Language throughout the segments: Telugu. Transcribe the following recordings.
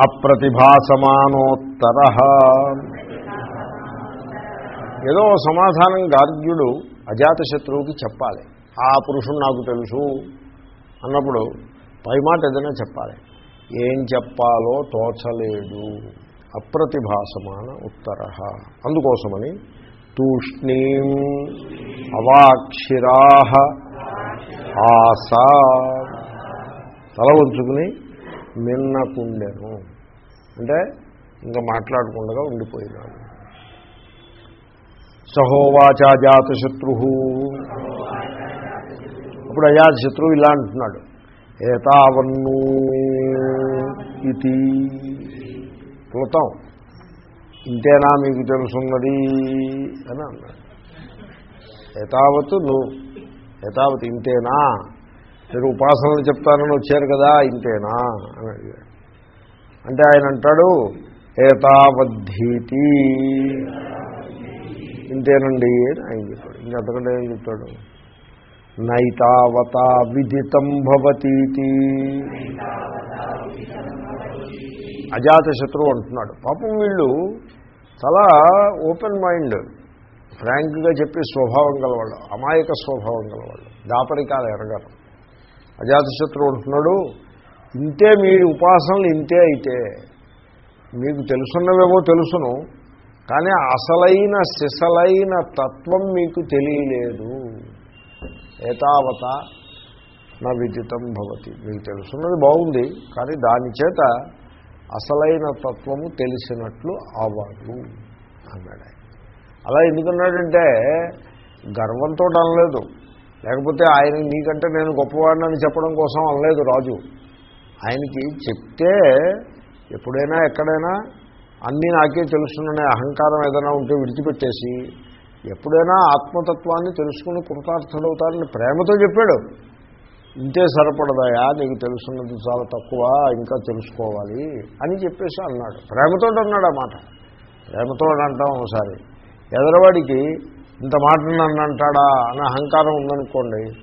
అప్రతిభాసమానోత్తర. ఏదో సమాధానం గార్గ్యుడు అజాతశత్రువుకి చెప్పాలి. ఆ పురుషుడు నాకు తెలుసు అన్నప్పుడు పై మాట ఏదైనా చెప్పాలి. ఏం చెప్పాలో తోచలేదు. అప్రతిభాసమాన ఉత్తర అందుకోసమని తూష్ణీం అవాక్షిరా. ఆసా. తల ఉంచుకుని మిన్నకుండెను అంటే ఇంకా మాట్లాడకుండా ఉండిపోయినాడు సహోవాచ అజాతశత్రు అప్పుడు అజాతశత్రువు ఇలా అంటున్నాడు. ఏతావన్ను ఇది కృతం. ఇంతేనా మీకు తెలుసున్నది? అని అన్నాడు. ఏతావత్ నువ్వు ఏతావత్ ఇంతేనా? మీరు ఉపాసనలు చెప్తానని వచ్చారు కదా ఇంతేనా? అని అడిగాడు. అంటే ఆయన అంటాడు ఏతావద్ధీతి. ఇంతేనండి అని ఆయన చెప్పాడు. ఇంకంతకంటే ఏం చెప్తాడు? నైతావత విదితం భవతీతి. అజాతశత్రువు అంటున్నాడు. పాపం వీళ్ళు చాలా ఓపెన్ మైండ్. ఫ్రాంక్గా చెప్పే స్వభావం గలవాళ్ళు అమాయక స్వభావం గలవాళ్ళు. దాపరికాలు ఎరగరు. అజాతశత్రువు అంటున్నాడు ఇంతే మీ ఉపాసనలు ఇంతే అయితే మీకు తెలుసున్నవేమో తెలుసును కానీ అసలైన సిసలైన తత్వం మీకు తెలియలేదు. ఏతావత నా విదితం భవతి. మీకు తెలుసున్నది బాగుంది కానీ దాని చేత అసలైన తత్వము తెలిసినట్లు అవ్వదు అన్నాడు అలా ఎందుకన్నాడంటే గర్వంతో అనలేదు. లేకపోతే ఆయన నీకంటే నేను గొప్పవాడినని చెప్పడం కోసం అనలేదు రాజు. ఆయనకి చెప్తే ఎప్పుడైనా ఎక్కడైనా అన్నీ నాకే తెలుసుననే అహంకారం ఏదైనా ఉంటే విడిచిపెట్టేసి ఎప్పుడైనా ఆత్మతత్వాన్ని తెలుసుకుని కృతార్థుడవుతారని ప్రేమతో చెప్పాడు. ఇంతే సరిపడదాయా? నీకు తెలుసున్నది చాలా తక్కువ ఇంకా తెలుసుకోవాలి అని చెప్పేసి అన్నాడు. ప్రేమతో అన్నాడు ఆ మాట. ప్రేమతో అంటాం ఒకసారి. ఎదరవాడికి ఇంత మాట నన్ను అంటాడా అనే అహంకారం ఉందనుకోండి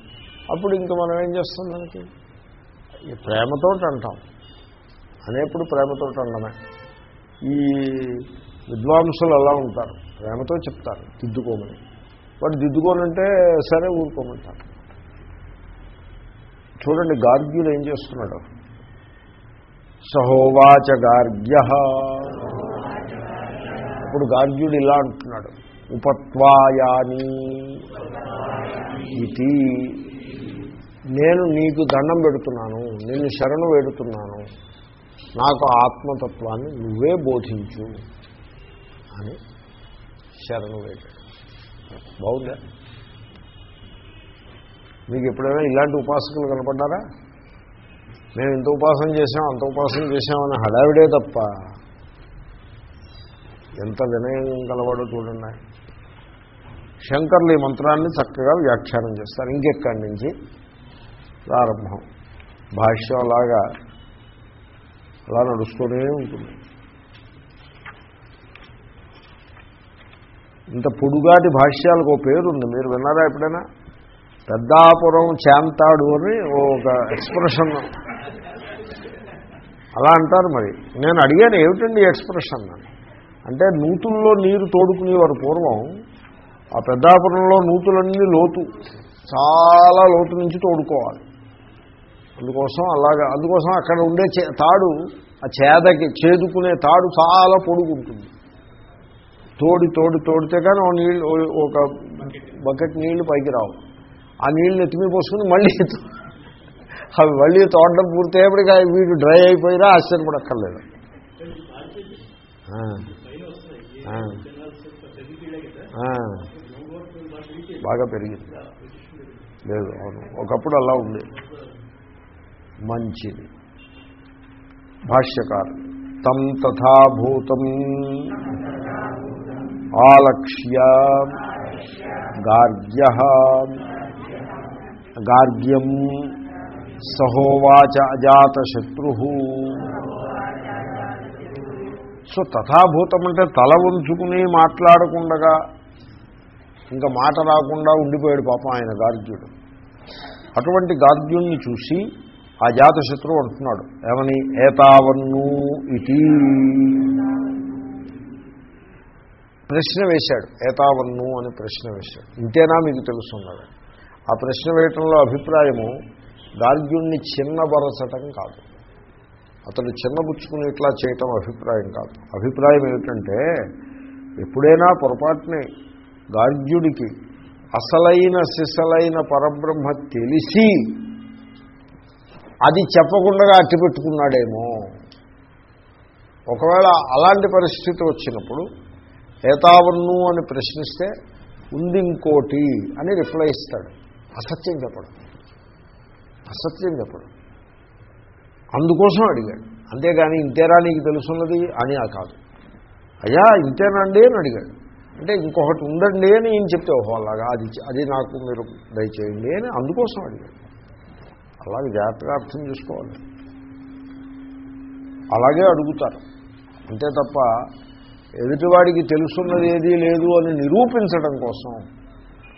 అప్పుడు ఇంక మనం ఏం చేస్తాం దానికి? ఈ ప్రేమతో అంటాం. అనేప్పుడు ప్రేమతో అనడమే ఈ విద్వాంసులు అలా ఉంటారు. ప్రేమతో చెప్తారు దిద్దుకోమని. వాడు దిద్దుకోనంటే సరే ఊరుకోమంటారు. చూడండి గార్గ్యులు ఏం చేస్తున్నాడు? సహోవాచ గార్గ్య. ఇప్పుడు గార్గ్యుడు ఇలా అంటున్నాడు. ఉపత్వాయాని. ఇది నేను నీకు దండం పెడుతున్నాను నిన్ను శరణు వేడుతున్నాను నాకు ఆత్మతత్వాన్ని నువ్వే బోధించు అని శరణు వేడాడు బాగుందా? మీకు ఎప్పుడైనా ఇలాంటి ఉపాసకులు కనపడ్డారా? మేము ఇంత ఉపాసన చేసాం అంత ఉపాసన చేసామని హడావిడే తప్ప ఎంత వినయం కలవాడో చూడండి. శంకర్లు ఈ మంత్రాన్ని చక్కగా వ్యాఖ్యానం చేస్తారు. ఇంకెక్కడి నుంచి? ప్రారంభం. భాష్యం లాగా అలా నడుస్తూనే ఉంటుంది. ఇంత పొడుగాటి భాష్యాలకు ఒక పేరుంది. మీరు విన్నారా ఎప్పుడైనా? పెద్దాపురం చాంతాడు అని ఒక ఎక్స్ప్రెషన్. అలా అంటారు మరి. నేను అడిగాను ఏమిటండి ఎక్స్ప్రెషన్ అంటే నూతుల్లో నీరు తోడుకునేవారు పూర్వం. ఆ పెద్దాపురంలో నూతులన్నీ లోతు. చాలా లోతు నుంచి తోడుకోవాలి. అందుకోసం అలాగా అందుకోసం అక్కడ ఉండే తాడు ఆ చేదకి చేదుకునే తాడు చాలా పొడుగుంటుంది. తోడి తోడి తోడితే కానీ ఓ నీళ్ళు ఒక బకెట్ నీళ్ళు పైకి రావు. ఆ నీళ్ళు ఎత్తిమీ పోసుకుని మళ్ళీ అవి మళ్ళీ తోడడం పూర్తయ్యేప్పటికి వీడు డ్రై అయిపోయినా ఆశ్చర్యపడక్కర్లేదు. ఆ. బాగా పెరిగింది. లేదు అవును. ఒకప్పుడు అలా ఉంది. మంచిది. భాష్యకారు. తం తథాభూతం ఆలక్ష్య గార్గ్య గార్గ్యం సహోవాచ అజాతశత్రు సో తథాభూతం అంటే తల ఉంచుకుని మాట్లాడకుండగా ఇంకా మాట రాకుండా ఉండిపోయాడు పాపం ఆయన గార్గ్యుడు. అటువంటి గార్గ్యుణ్ణి చూసి ఆ జాతశత్రువు అంటున్నాడు ఏమని? ఏతావన్ను ఇటీ ప్రశ్న వేశాడు ఏతావన్ను అని ప్రశ్న వేశాడు. ఇంతేనా మీకు తెలుస్తున్నాడు ఆ ప్రశ్న వేయటంలో అభిప్రాయము గార్గ్యుణ్ణి చిన్నబరచటం కాదు. అతడు చిన్నబుచ్చుకుని ఇట్లా చేయటం అభిప్రాయం కాదు. అభిప్రాయం ఏమిటంటే ఎప్పుడైనా పొరపాటుని గార్గ్యుడికి అసలైన సిసలైన పరబ్రహ్మ తెలిసి అది చెప్పకుండా అట్టిపెట్టుకున్నాడేమో. ఒకవేళ అలాంటి పరిస్థితి వచ్చినప్పుడు ఏతావన్ను అని ప్రశ్నిస్తే ఉంది ఇంకోటి అని రిప్లై ఇస్తాడు. అసత్యం చెప్పడం. అసత్యం చెప్పడం. అందుకోసం అడిగాడు. అంతేగాని ఇంతేరా నీకు తెలుసున్నది? అని ఆ కాదు. అయ్యా ఇంతేనండి అని అడిగాడు. అంటే ఇంకొకటి ఉండండి అని ఈయన చెప్తే ఓహో అలాగా అది అది నాకు మీరు దయచేయండి అని అందుకోసం అడిగాడు. అలాగే జాగ్రత్తగా అర్థం చేసుకోవాలి. అలాగే అడుగుతారు. అంతే తప్ప ఎదుటివాడికి తెలుసున్నది ఏదీ లేదు అని నిరూపించడం కోసం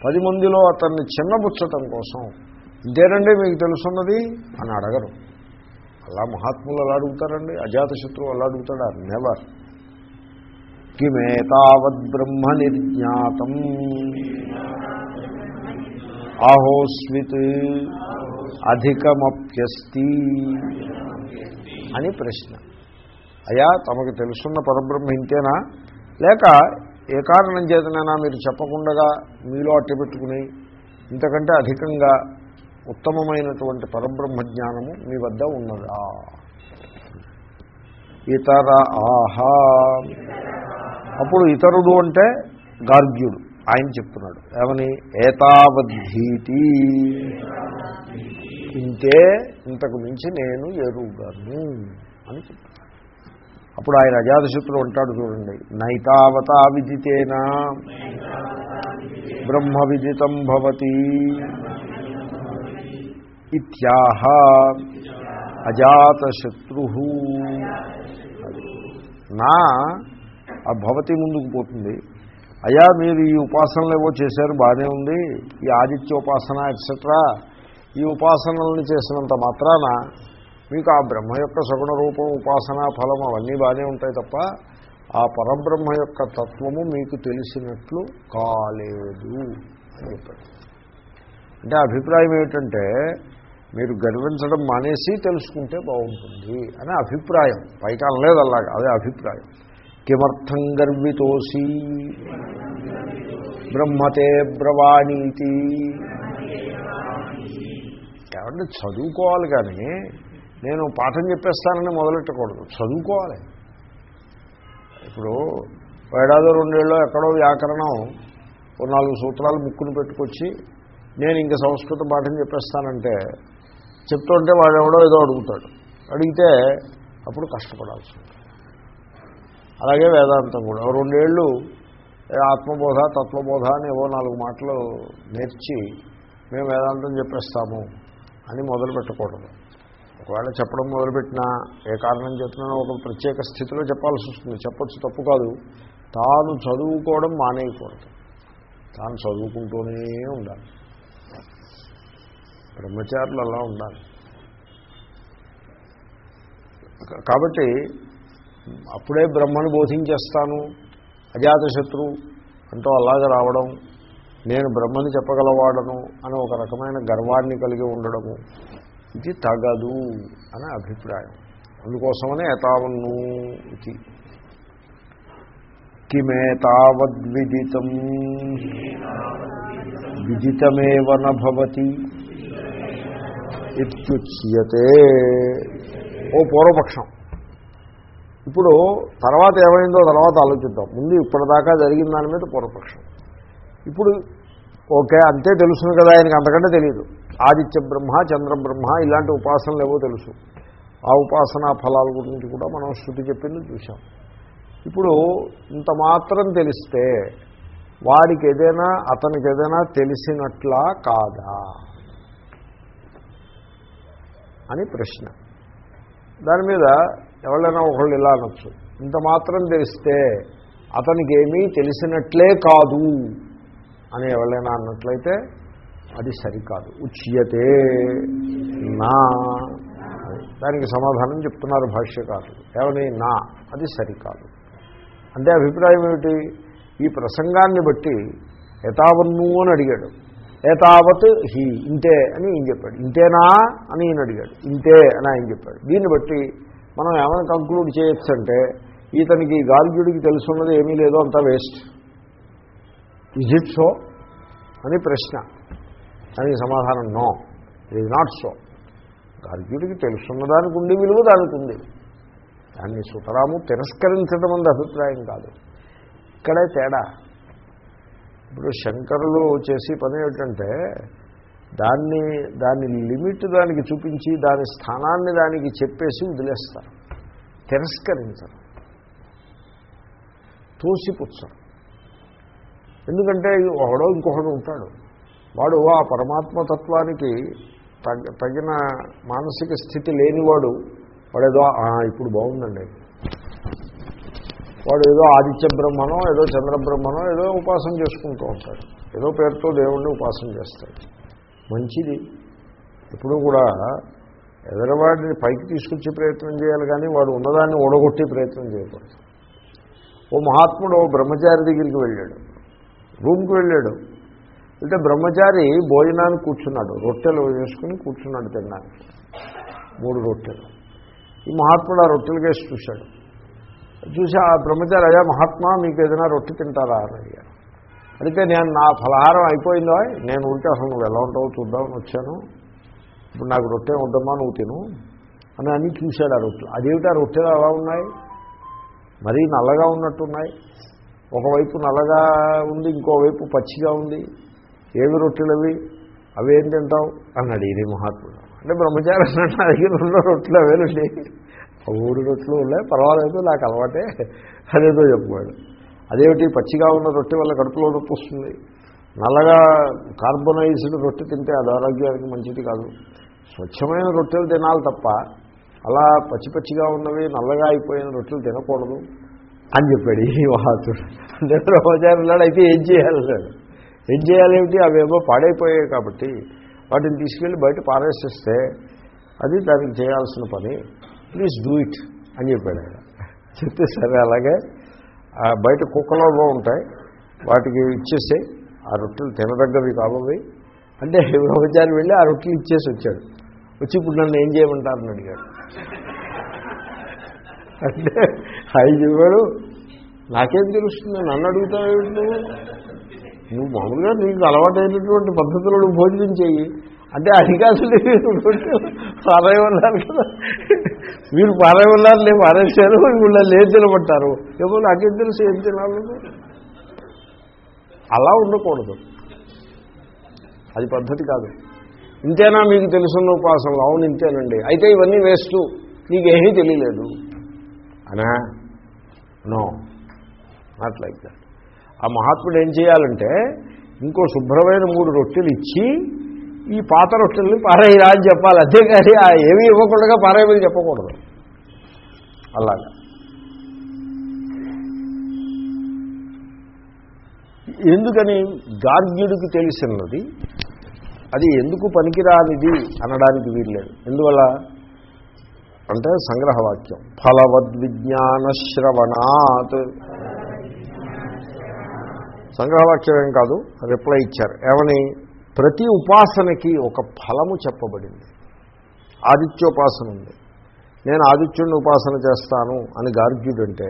పది మందిలో అతన్ని చిన్నబుచ్చటం కోసం ఇంతేనండి మీకు తెలుసున్నది అని అడగరు. అలా మహాత్ములు అలా అడుగుతారండి. అజాతశత్రువు అలా అడుగుతాడా. నెవర్. కిమేతావద్ బ్రహ్మ నిర్జ్ఞాతం ఆహోస్విత్ అధికమప్యస్తి అని ప్రశ్న. అయా తమకు తెలుసున్న పరబ్రహ్మ ఇంతేనా? లేక ఏ కారణం చేతనైనా మీరు చెప్పకుండా మీలో అట్టబెట్టుకుని ఇంతకంటే అధికంగా ఉత్తమమైనటువంటి పరబ్రహ్మ జ్ఞానము మీ వద్ద ఉన్నదా? ఇతర ఆహా. అప్పుడు ఇతరుడు అంటే గార్గ్యుడు. ఆయన చెప్తున్నాడు. ఏమని? ఏతావద్ధీతి. ఇంతే ఇంతకు మించి నేను ఎరుగను అని చెప్తున్నాడు. అప్పుడు ఆయన అజాతశత్రుడు అంటాడు చూడండి. నైతావతా విదితేనా బ్రహ్మ విదితం భవతి. ఇత్యాహ. అజాతశత్రు నా ఆ భవతి ముందుకు పోతుంది. అయ్యా మీరు ఈ ఉపాసనలు ఏవో చేశారు బాగానే ఉంది. ఈ ఆదిత్య ఉపాసన ఎట్సెట్రా ఈ ఉపాసనలను చేసినంత మాత్రాన మీకు ఆ బ్రహ్మ యొక్క సగుణ రూపం ఉపాసన ఫలం అవన్నీ బాగానే ఉంటాయి తప్ప ఆ పరబ్రహ్మ యొక్క తత్వము మీకు తెలిసినట్లు కాలేదు అని చెప్పాడు. అంటే అభిప్రాయం ఏమిటంటే మీరు గర్వించడం మానేసి తెలుసుకుంటే బాగుంటుంది అనే అభిప్రాయం. పైకి అనలేదు అలాగా అదే అభిప్రాయం. కిమర్థం గర్వితోసి. బ్రహ్మతే బ్రవాణీతి. ఏమంటే చదువుకోవాలి కానీ నేను పాఠం చెప్పేస్తానని మొదలెట్టకూడదు. చదువుకోవాలి. ఇప్పుడు ఏడాదో రెండేళ్ళు ఎక్కడో వ్యాకరణం ఓ నాలుగు సూత్రాలు ముక్కును పెట్టుకొచ్చి నేను ఇంకా సంస్కృత పాఠం చెప్పేస్తానంటే చెప్తుంటే వాడు ఎవడో ఏదో అడుగుతాడు. అడిగితే అప్పుడు కష్టపడాల్సి ఉంటుంది. అలాగే వేదాంతం కూడా. రెండేళ్ళు ఆత్మబోధ తత్వబోధ అని ఏవో నాలుగు మాటలు నేర్చి మేము వేదాంతం చెప్పేస్తాము అని మొదలు పెట్టకూడదు. ఒకవేళ చెప్పడం మొదలుపెట్టినా ఏ కారణం చెప్తున్నా ఒక ప్రత్యేక స్థితిలో చెప్పాల్సి వస్తుంది. చెప్పచ్చు తప్పు కాదు. తాను చదువుకోవడం మానేయకూడదు. తాను చదువుకుంటూనే ఉండాలి. బ్రహ్మచారులు అలా ఉండాలి. కాబట్టి అప్పుడే బ్రహ్మను బోధించేస్తాను అజాతశత్రు అంటూ అలాగ రావడం నేను బ్రహ్మని చెప్పగలవాడను అని ఒక రకమైన గర్వాన్ని కలిగి ఉండడము ఇది తగదు అనే అభిప్రాయం. అందుకోసమనే ఎతావన్ను ఇది. కిమేతావద్విదితం. విదితమేవ నభవతి ఇత్యుచ్యతే. ఓ పూర్వపక్షం. ఇప్పుడు తర్వాత ఏమైందో తర్వాత ఆలోచిద్దాం. ముందు ఇప్పటిదాకా జరిగిన దాని మీద పూర్వపక్షం. ఇప్పుడు ఓకే అంతే తెలుసును కదా ఆయనకి అంతకంటే తెలియదు ఆదిత్య బ్రహ్మ చంద్ర బ్రహ్మ ఇలాంటి ఉపాసనలు ఏవో తెలుసు. ఆ ఉపాసనా ఫలాల గురించి కూడా మనం శృతి చెప్పింది చూసాం ఇప్పుడు ఇంత మాత్రం తెలిస్తే వాడికి ఏదైనా అతనికి ఏదైనా తెలిసినట్లా కాదా? అని ప్రశ్న. దాని మీద ఎవరైనా ఒకళ్ళు ఇలా అనొచ్చు. ఇంత మాత్రం తెలిస్తే అతనికి ఏమీ తెలిసినట్లే కాదు అని ఎవరైనా అన్నట్లయితే అది సరికాదు. ఉచ్యతే నా. దానికి సమాధానం చెప్తున్నారు భాష్యకారులు. ఏమని? నా. అది సరికాదు. అంటే అభిప్రాయం ఏమిటి? ఈ ప్రసంగాన్ని బట్టి యథావన్ను అని అడిగాడు. ఏతావత్ హీ ఇంతే అని ఈయన చెప్పాడు. ఇంతేనా అని ఈయన అడిగాడు. ఇంతే అని ఆయన చెప్పాడు. దీన్ని బట్టి మనం ఏమైనా కంక్లూడ్ చేయొచ్చంటే ఇతనికి గార్గ్యుడికి తెలుసున్నది ఏమీ లేదో అంతా వేస్ట్ ఇజ్ ఇట్ సో అని ప్రశ్న. దానికి సమాధానం no it is not so గార్గ్యుడికి తెలుసున్న దానికి ఉండి విలువ దానికి ఉంది. దాన్ని సుతరాము తిరస్కరించడం అన్నది అభిప్రాయం కాదు. ఇక్కడే తేడా. ఇప్పుడు శంకరులు చేసే పని ఏమిటంటే దాన్ని దాని లిమిట్ దానికి చూపించి దాని స్థానాన్ని దానికి చెప్పేసి వదిలేస్తారు. తిరస్కరించరు. తోసిపుచ్చరు. ఎందుకంటే ఒకడో ఇంకొకడు ఉంటాడు. వాడు ఆ పరమాత్మతత్వానికి తగ తగిన మానసిక స్థితి లేనివాడు వాడేదో ఇప్పుడు బాగుందండి. వాడు ఏదో ఆదిత్య బ్రహ్మనో ఏదో చంద్రబ్రహ్మనో ఏదో ఉపాసన చేసుకుంటూ ఉంటాడు. ఏదో పేరుతో దేవుణ్ణి ఉపాసన చేస్తాడు. మంచిది. ఎప్పుడు కూడా ఎదరవాడిని పైకి తీసుకొచ్చే ప్రయత్నం చేయాలి కానీ వాడు ఉన్నదాన్ని ఓడగొట్టే ప్రయత్నం చేయకూడదు. ఓ మహాత్ముడు బ్రహ్మచారి దగ్గరికి వెళ్ళాడు. రూమ్కి వెళ్ళాడు. అంటే బ్రహ్మచారి భోజనానికి కూర్చున్నాడు. రొట్టెలు వేసుకుని కూర్చున్నాడు తినడానికి. మూడు రొట్టెలు. ఈ మహాత్ముడు ఆ రొట్టెలకేసి చూశాడు. చూసి ఆ బ్రహ్మచారి అయ్యా మహాత్మా మీకు ఏదైనా రొట్టె తింటారా? అని అడిగాను అడిగితే నేను నా ఫలహారం అయిపోయిందో? నేను ఉంటే అసలు నువ్వు ఎలా ఉంటావో చూద్దామని వచ్చాను. ఇప్పుడు నాకు రొట్టె వద్దమ్మా నువ్వు తిను. అని అని చూశాడు ఆ రొట్టెలు అదేమిటి? ఆ రొట్టెలు అలా ఉన్నాయి? మరీ నల్లగా ఉన్నట్టున్నాయి. ఒకవైపు నల్లగా ఉంది ఇంకోవైపు పచ్చిగా ఉంది. ఏవి రొట్టెలు అవి? అవేం తింటావు? అన్నాడు ఇది మహాత్ముడు. అంటే బ్రహ్మచారి అన్నాడు నా దగ్గర ఉన్న రొట్టెలు అవేనండి. ఆ రొట్టెలు ఉన్నాయి పర్వాలేదు నాకు అలవాటే అదేదో చెప్పుకోడు అదేమిటి? పచ్చిగా ఉన్న రొట్టె వల్ల కడుపులో నొప్పి వస్తుంది. నల్లగా కార్బోనైజ్డ్ రొట్టె తింటే అది ఆరోగ్యానికి మంచిది కాదు. స్వచ్ఛమైన రొట్టెలు తినాలి తప్ప అలా పచ్చి పచ్చిగా ఉన్నవి నల్లగా అయిపోయిన రొట్టెలు తినకూడదు అని చెప్పాడు ఈ మహాత్ముడు అంటే బ్రహ్మచారులాడు అయితే ఏం చేయాలి? అన్నాడు ఏం చేయాలేమిటి అవేమో పాడైపోయాయి కాబట్టి వాటిని తీసుకెళ్ళి బయట పారేసేస్తే అది దానికి చేయాల్సిన పని. ప్లీజ్ డూ ఇట్ అని చెప్పాడు ఆయన. చెప్తే సరే అలాగే బయట కుక్కలలో ఉంటాయి వాటికి ఇచ్చేస్తే ఆ రొట్టెలు తినదగ్గవి కావవి. అంటే బ్రహ్మచారి వెళ్ళి ఆ రొట్టెలు ఇచ్చేసి వచ్చాడు. వచ్చి ఇప్పుడు నన్ను ఏం చేయమంటారని అడిగాడు. అంటే ఆయన చెప్పాడు నాకేం తెలుస్తుంది? నన్ను అడుగుతావు నువ్వు నువ్వు మామూలుగా నీకు అలవాటైనటువంటి పద్ధతులు నువ్వు భోజనం చెయ్యి. అంటే అధికారులు కాదు పారాయమన్నారు కదా. మీరు పారేవాళ్ళు నేను పారేశారు వీళ్ళు లేదు తినబట్టారు ఏమో నాకేం తెలుసు ఏం తినాలి అలా ఉండకూడదు. అది పద్ధతి కాదు. ఇంతేనా మీకు తెలుసున్న ఉపాసనలు అవును ఇంతేనండి. అయితే ఇవన్నీ వేస్ట్. నీకేమీ తెలియలేదు. అనా? నో. Not like that. ఆ మహాత్ముడు ఏం చేయాలంటే ఇంకో శుభ్రమైన మూడు రొట్టెలు ఇచ్చి ఈ పాత రొట్టెల్ని పారేయరా అని చెప్పాలి. అంతేకాని ఆ ఏమీ ఇవ్వకుండా పారేయమని చెప్పకూడదు. అలాగా. ఎందుకని? గార్గ్యుడికి తెలిసినది అది ఎందుకు పనికిరానిది అనడానికి వీల్లేదు. ఎందువల్ల? అంటే సంగ్రహవాక్యం. ఫలవద్విజ్ఞానశ్రవణాత్. సంగ్రహవాక్యం ఏం కాదు రిప్లై ఇచ్చారు. ఏమని? ప్రతి ఉపాసనకి ఒక ఫలము చెప్పబడింది. ఆదిత్యోపాసన ఉంది. నేను ఆదిత్యుడిని ఉపాసన చేస్తాను అని గార్గ్యుడంటే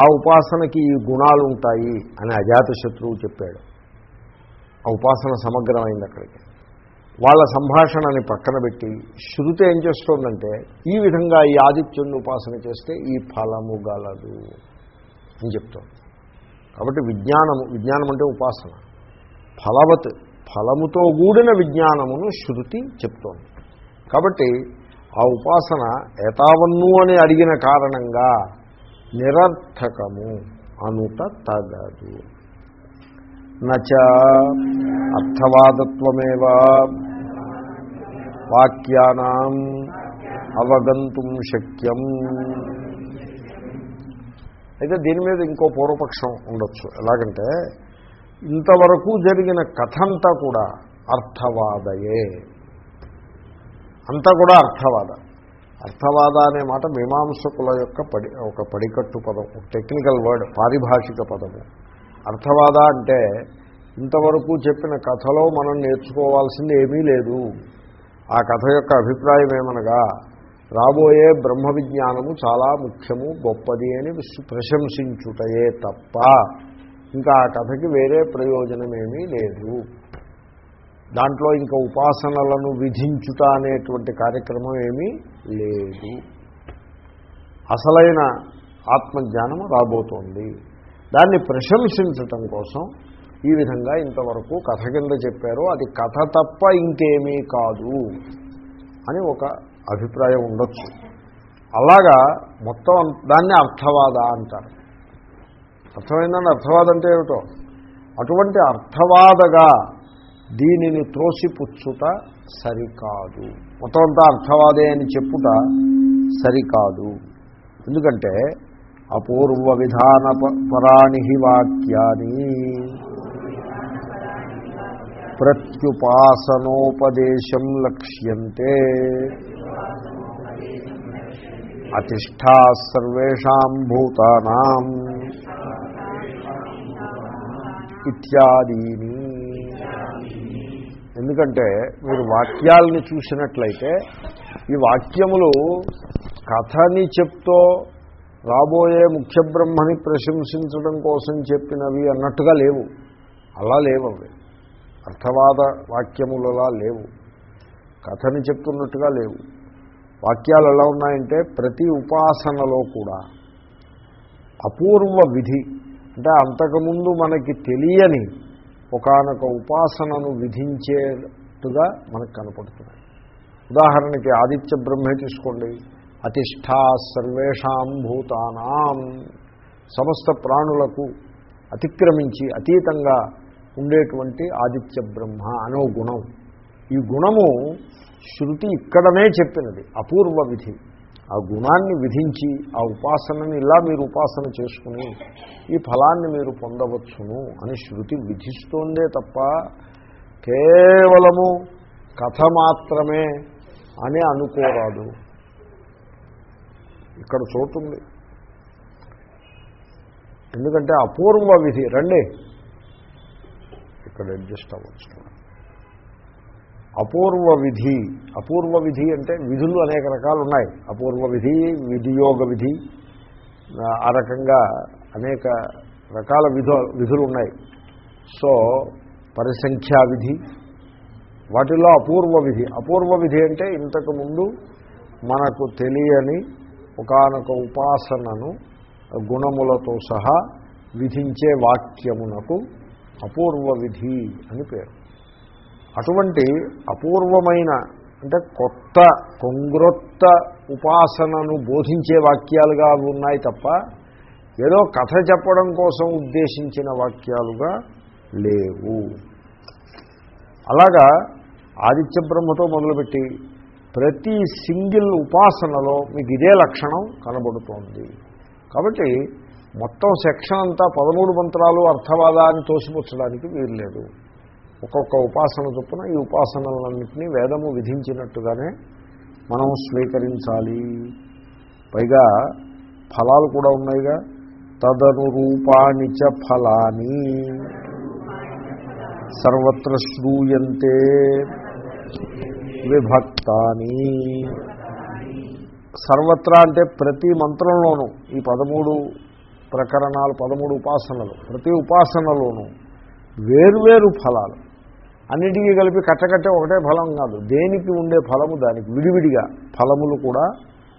ఆ ఉపాసనకి ఈ గుణాలు ఉంటాయి అని అజాతశత్రువు చెప్పాడు. ఆ ఉపాసన సమగ్రమైంది అక్కడికి. వాళ్ళ సంభాషణని పక్కన పెట్టి శృతి ఏం చేస్తోందంటే ఈ విధంగా ఈ ఆదిత్యుడిని ఉపాసన చేస్తే ఈ ఫలము గలదు అని చెప్తోంది. కాబట్టి విజ్ఞానము విజ్ఞానం అంటే ఉపాసన. ఫలవత్ ఫలముతో కూడిన విజ్ఞానమును శృతి చెప్తోంది. కాబట్టి ఆ ఉపాసన ఏతావన్ను అని అడిగిన కారణంగా నిరర్థకము అనుట తగదు. నచ అర్థవాదత్వమేవా వాక్యానాం అవగంతుం శక్యం. అయితే దీని మీద ఇంకో పూర్వపక్షం ఉండొచ్చు. ఎలాగంటే ఇంతవరకు జరిగిన కథంతా కూడా అర్థవాదయే. అంతా కూడా అర్థవాద. అర్థవాద అనే మాట మీమాంసకుల యొక్క పడి ఒక పడికట్టు పదం ఒక టెక్నికల్ వర్డ్ పారిభాషిక పదము. అర్థవాద అంటే ఇంతవరకు చెప్పిన కథలో మనం నేర్చుకోవాల్సింది ఏమీ లేదు. ఆ కథ యొక్క అభిప్రాయం ఏమనగా రాబోయే బ్రహ్మ విజ్ఞానము చాలా ముఖ్యము గొప్పది అని ప్రశంసించుటయే తప్ప ఇంకా ఆ కథకి వేరే ప్రయోజనమేమీ లేదు. దాంట్లో ఇంకా ఉపాసనలను విధించుట అనేటువంటి కార్యక్రమం ఏమీ లేదు. అసలైన ఆత్మజ్ఞానం రాబోతోంది. దాన్ని ప్రశంసించటం కోసం ఈ విధంగా ఇంతవరకు కథ కింద చెప్పారో. అది కథ తప్ప ఇంకేమీ కాదు అని ఒక అభిప్రాయం ఉండొచ్చు. అలాగా మొత్తం అం- దాన్ని అర్థవాద అంటారు. అర్థమైందని అర్థవాదం అంటే ఏమిటో? అటువంటి అర్థవాదగా దీనిని త్రోసిపుచ్చుట సరికాదు. మొత్తం అంతా అర్థవాదే అని చెప్పుట సరికాదు. ఎందుకంటే అపూర్వ విధాన ప- పరాణి వాక్యాన్ని వాక్యాని ప్రత్యుపాసనోపదేశం లక్ష్యంతే. అతిష్టా సర్వేషాం భూతానాం. ఇత్యాదీని ఎందుకంటే మీరు వాక్యాలని చూసినట్లయితే ఈ వాక్యములు కథని చెప్తో రాబోయే ముఖ్య బ్రహ్మని ప్రశంసించడం కోసం చెప్పినవి అన్నట్టుగా లేవు. అలా లేవు అవి అర్థవాద వాక్యములలా లేవు. కథని చెప్తున్నట్టుగా లేవు. వాక్యాలు ఎలా ఉన్నాయంటే ప్రతి ఉపాసనలో కూడా అపూర్వ విధి అంటే అంతకుముందు మనకి తెలియని ఒకానొక ఉపాసనను విధించేట్టుగా మనకు కనపడుతుంది ఉదాహరణకి ఆదిత్య బ్రహ్మే తీసుకోండి. అతిష్ట సర్వేషాం భూతానాం. సమస్త ప్రాణులకు అతిక్రమించి అతీతంగా ఉండేటువంటి ఆదిత్య బ్రహ్మ అనో గుణం. ఈ గుణము శృతి ఇక్కడనే చెప్పినది అపూర్వ విధి. ఆ గుణాన్ని విధించి ఆ ఉపాసనని ఇలా మీరు ఉపాసన చేసుకుని ఈ ఫలాన్ని మీరు పొందవచ్చును అని శృతి విధిస్తోందే తప్ప కేవలము కథ మాత్రమే అని అనుకోరాదు. ఇక్కడ చోటుంది. ఎందుకంటే అపూర్వ విధి రండి. ఇక్కడ అడ్జస్ట్ అవ్వచ్చు. అపూర్వ విధి అపూర్వ విధి అంటే విధులు అనేక రకాలు ఉన్నాయి అపూర్వ విధి విధియోగ విధి ఆ రకంగా అనేక రకాల విధు విధులు ఉన్నాయి సో పరిసంఖ్యా విధి వాటిలో అపూర్వ విధి అపూర్వ విధి అంటే ఇంతకుముందు మనకు తెలియని ఒకానొక ఉపాసనను గుణములతో సహా విధించే వాక్యమునకు అపూర్వ విధి అని పేరు. అటువంటి అపూర్వమైన అంటే కొత్త కొంగ్రొత్త ఉపాసనను బోధించే వాక్యాలుగా అవి ఉన్నాయి తప్ప ఏదో కథ చెప్పడం కోసం ఉద్దేశించిన వాక్యాలుగా లేవు. అలాగా ఆదిత్య బ్రహ్మతో మొదలుపెట్టి ప్రతి సింగిల్ ఉపాసనలో మీకు ఇదే లక్షణం కనబడుతోంది. కాబట్టి మొత్తం సెక్షన్ అంతా పదమూడు మంత్రాలు అర్థవాదాన్ని తోసిపుచ్చడానికి వీల్లేదు. ఒక్కొక్క ఉపాసన చొప్పున ఈ ఉపాసనలన్నింటినీ వేదము విధించినట్టుగానే మనం స్వీకరించాలి. పైగా ఫలాలు కూడా ఉన్నాయిగా. తదనురూపాణి చ ఫలాని. సర్వత్ర శ్రూయంతే విభక్తాని. సర్వత్రా అంటే ప్రతి మంత్రంలోనూ ఈ పదమూడు ప్రకరణాలు పదమూడు ఉపాసనలు ప్రతి ఉపాసనలోనూ వేర్వేరు ఫలాలు. అన్నిటికీ కలిపి కట్టకట్టే ఒకటే ఫలం కాదు. దేనికి ఉండే ఫలము దానికి విడివిడిగా ఫలములు కూడా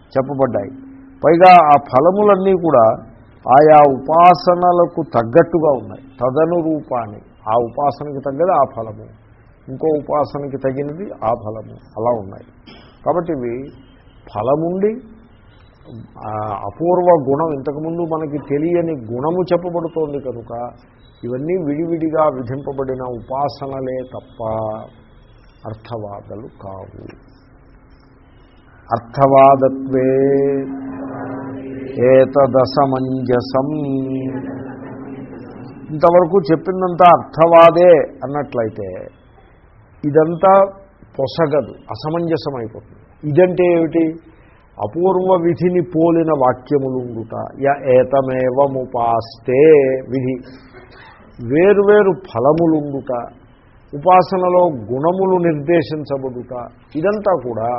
చెప్పబడ్డాయి. పైగా ఆ ఫలములన్నీ కూడా ఆయా ఉపాసనలకు తగ్గట్టుగా ఉన్నాయి. తదను రూపాన్ని ఆ ఉపాసనకి తగ్గది ఆ ఫలము. ఇంకో ఉపాసనకి తగినది ఆ ఫలము. అలా ఉన్నాయి. కాబట్టి ఇవి ఫలముండి ఆ అపూర్వ గుణం. ఇంతకుముందు మనకి తెలియని గుణము చెప్పబడుతోంది కనుక ఇవన్నీ విడివిడిగా విధింపబడిన ఉపాసనలే తప్ప అర్థవాదలు కావు. అర్థవాదత్వే ఏతదసమంజసం. ఇంతవరకు చెప్పిందంతా అర్థవాదే అన్నట్లయితే ఇదంతా పొసగదు అసమంజసం అయిపోతుంది ఇదంటే ఏమిటి? అపూర్వ విధిని పోలిన వాక్యములుండుట య ఏతమేవముపాస్తే విధి. వేరువేరు ఫలములుండుట ఉపాసనలో గుణములు నిర్దేశించబడుట ఇదంతా కూడా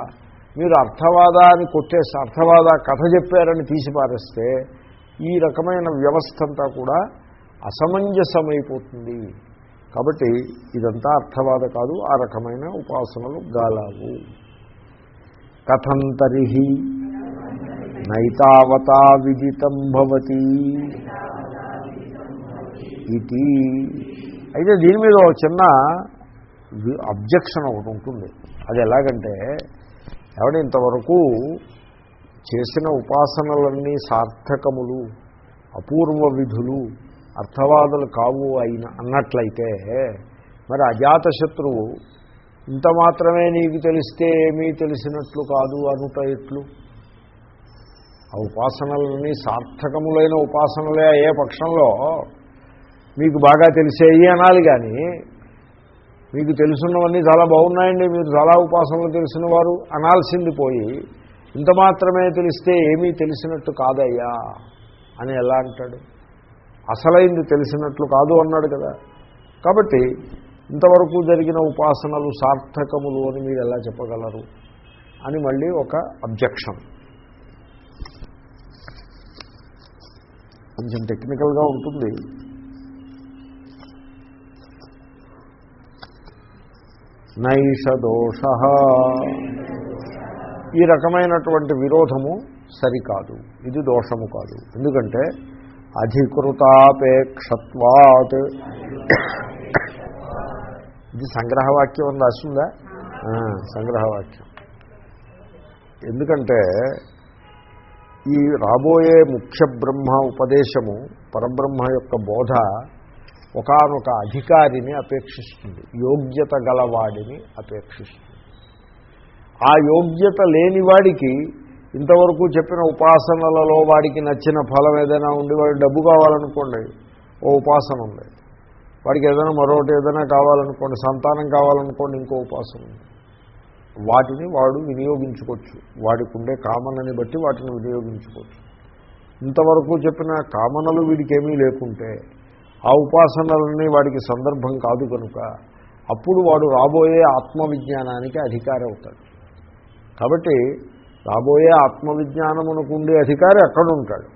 మీరు అర్థవాదాన్ని కొట్టేసి అర్థవాద కథ చెప్పారని తీసిపారేస్తే ఈ రకమైన వ్యవస్థ అంతా కూడా అసమంజసమైపోతుంది. కాబట్టి ఇదంతా అర్థవాద కాదు ఆ రకమైన ఉపాసనలు గాలావు. కథం తరిహి నైతావతా విదితం భవతి. ఇది. అయితే దీని మీద ఒక చిన్న అబ్జెక్షన్ ఒకటి ఉంటుంది. అది ఎలాగంటే ఎవడ ఇంతవరకు చేసిన ఉపాసనలన్నీ సార్థకములు అపూర్వ విధులు అర్థవాదులు కావు అయిన అన్నట్లయితే మరి అజాతశత్రువు ఇంత మాత్రమే నీకు తెలిస్తే ఏమీ తెలిసినట్లు కాదు అనుట ఎట్లు? ఆ ఉపాసనలన్నీ సార్థకములైన ఉపాసనలే అయ్యే పక్షంలో మీకు బాగా తెలిసేయి అనాలి కానీ మీకు తెలుసున్నవన్నీ చాలా బాగున్నాయండి మీరు చాలా ఉపాసనలు తెలిసిన వారు అనాల్సింది పోయి ఇంత మాత్రమే తెలిస్తే ఏమీ తెలిసినట్టు కాదయ్యా అని ఎలా అంటాడు? అసలైంది తెలిసినట్లు కాదు అన్నాడు కదా. కాబట్టి ఇంతవరకు జరిగిన ఉపాసనలు సార్థకములు అని మీరు ఎలా చెప్పగలరు? అని మళ్ళీ ఒక అబ్జెక్షన్. కొంచెం టెక్నికల్గా ఉంటుంది. నైషదోష. ఈ రకమైనటువంటి విరోధము సరికాదు. ఇది దోషము కాదు. ఎందుకంటే అధికృతాపేక్షత్వాత్. ఇది సంగ్రహవాక్యం అని రాసిందా? సంగ్రహవాక్యం. ఎందుకంటే ఈ రాబోయే ముఖ్య బ్రహ్మ ఉపదేశము పరబ్రహ్మ యొక్క బోధ ఒకానొక అధికారిని అపేక్షిస్తుంది యోగ్యత గలవాడిని అపేక్షిస్తుంది. ఆ యోగ్యత లేనివాడికి ఇంతవరకు చెప్పిన ఉపాసనలలో వాడికి నచ్చిన ఫలం ఏదైనా ఉండి వాడికి డబ్బు కావాలనుకోండి ఓ ఉపాసన ఉంది. వాడికి ఏదైనా మరొకటి ఏదైనా కావాలనుకోండి సంతానం కావాలనుకోండి ఇంకో ఉపాసన ఉంది. వాటిని వాడు వినియోగించుకోవచ్చు. వాడికి ఉండే కామనని బట్టి వాటిని వినియోగించుకోవచ్చు. ఇంతవరకు చెప్పిన కామనలు వీడికి ఏమీ లేకుంటే ఆ ఉపాసనలన్నీ వాడికి సందర్భం కాదు కనుక అప్పుడు వాడు రాబోయే ఆత్మవిజ్ఞానానికి అధికారి అవుతాడు కాబట్టి రాబోయే ఆత్మవిజ్ఞానమునకు ఉండే అధికారి అక్కడ ఉంటాడు